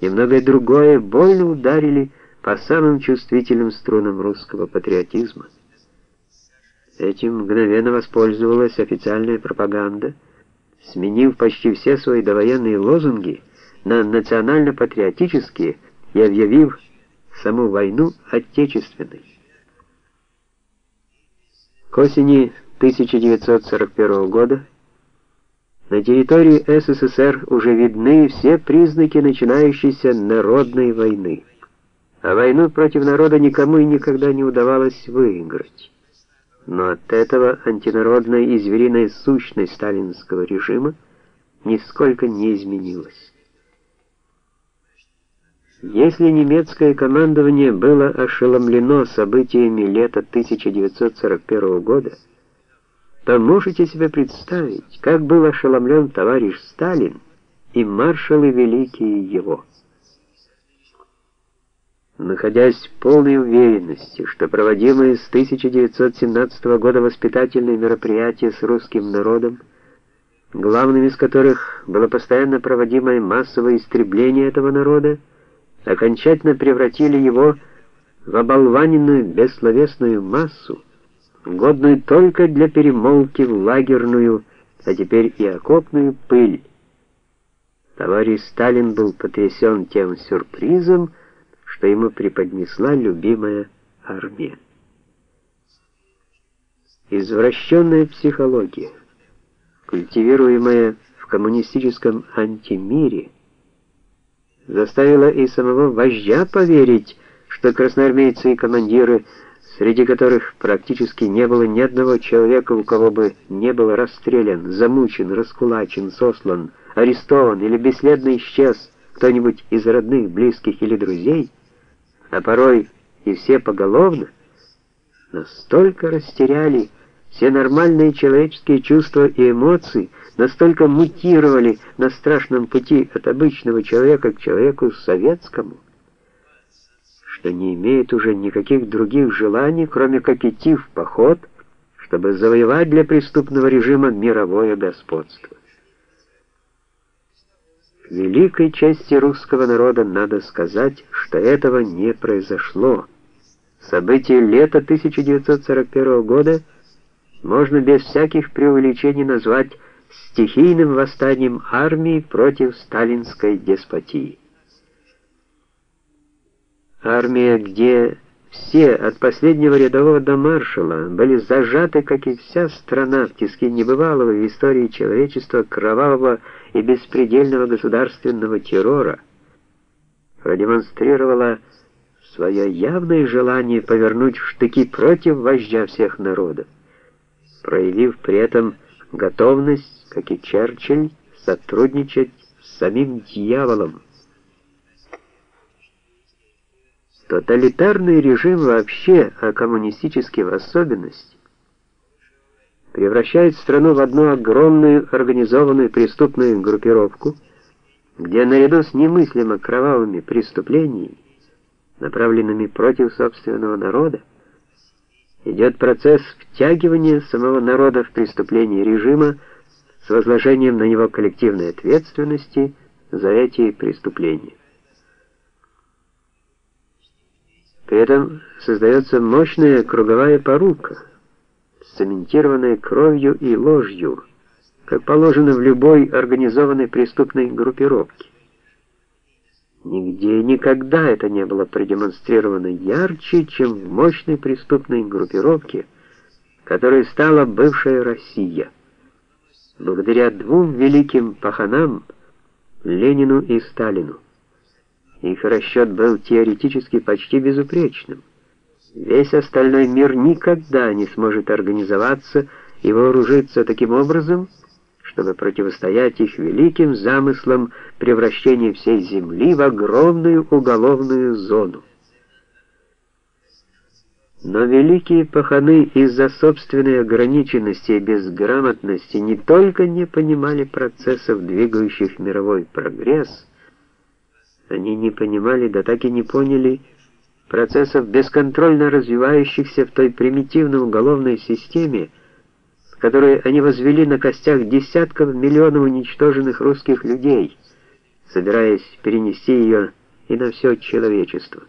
и многое другое больно ударили по самым чувствительным струнам русского патриотизма. Этим мгновенно воспользовалась официальная пропаганда, сменив почти все свои довоенные лозунги на национально-патриотические и объявив саму войну отечественной. К осени 1941 года на территории СССР уже видны все признаки начинающейся народной войны. А войну против народа никому и никогда не удавалось выиграть. Но от этого антинародная и звериная сущность сталинского режима нисколько не изменилась. Если немецкое командование было ошеломлено событиями лета 1941 года, то можете себе представить, как был ошеломлен товарищ Сталин и маршалы великие его. Находясь в полной уверенности, что проводимые с 1917 года воспитательные мероприятия с русским народом, главным из которых было постоянно проводимое массовое истребление этого народа, окончательно превратили его в оболваненную бессловесную массу, годную только для перемолки в лагерную, а теперь и окопную пыль. Товарищ Сталин был потрясен тем сюрпризом, что ему преподнесла любимая армия. Извращенная психология, культивируемая в коммунистическом антимире, заставила и самого вождя поверить, что красноармейцы и командиры, среди которых практически не было ни одного человека, у кого бы не был расстрелян, замучен, раскулачен, сослан, арестован или бесследно исчез кто-нибудь из родных, близких или друзей, а порой и все поголовно, настолько растеряли все нормальные человеческие чувства и эмоции, настолько мутировали на страшном пути от обычного человека к человеку советскому, что не имеют уже никаких других желаний, кроме как идти в поход, чтобы завоевать для преступного режима мировое господство. К великой части русского народа надо сказать, что этого не произошло. События лета 1941 года можно без всяких преувеличений назвать стихийным восстанием армии против сталинской деспотии. Армия, где все, от последнего рядового до маршала, были зажаты, как и вся страна, в тиски небывалого в истории человечества кровавого и беспредельного государственного террора, продемонстрировала свое явное желание повернуть штыки против вождя всех народов, проявив при этом готовность, как и Черчилль, сотрудничать с самим дьяволом, Тоталитарный режим вообще, а коммунистический в особенности, превращает страну в одну огромную организованную преступную группировку, где наряду с немыслимо кровавыми преступлениями, направленными против собственного народа, идет процесс втягивания самого народа в преступление режима с возложением на него коллективной ответственности за эти преступления. При этом создается мощная круговая порука, цементированная кровью и ложью, как положено в любой организованной преступной группировке. Нигде никогда это не было продемонстрировано ярче, чем в мощной преступной группировке, которой стала бывшая Россия. Благодаря двум великим паханам, Ленину и Сталину. Их расчет был теоретически почти безупречным. Весь остальной мир никогда не сможет организоваться и вооружиться таким образом, чтобы противостоять их великим замыслам превращения всей Земли в огромную уголовную зону. Но великие паханы из-за собственной ограниченности и безграмотности не только не понимали процессов, двигающих мировой прогресс, они не понимали, да так и не поняли процессов, бесконтрольно развивающихся в той примитивной уголовной системе, которую они возвели на костях десятков миллионов уничтоженных русских людей, собираясь перенести ее и на все человечество.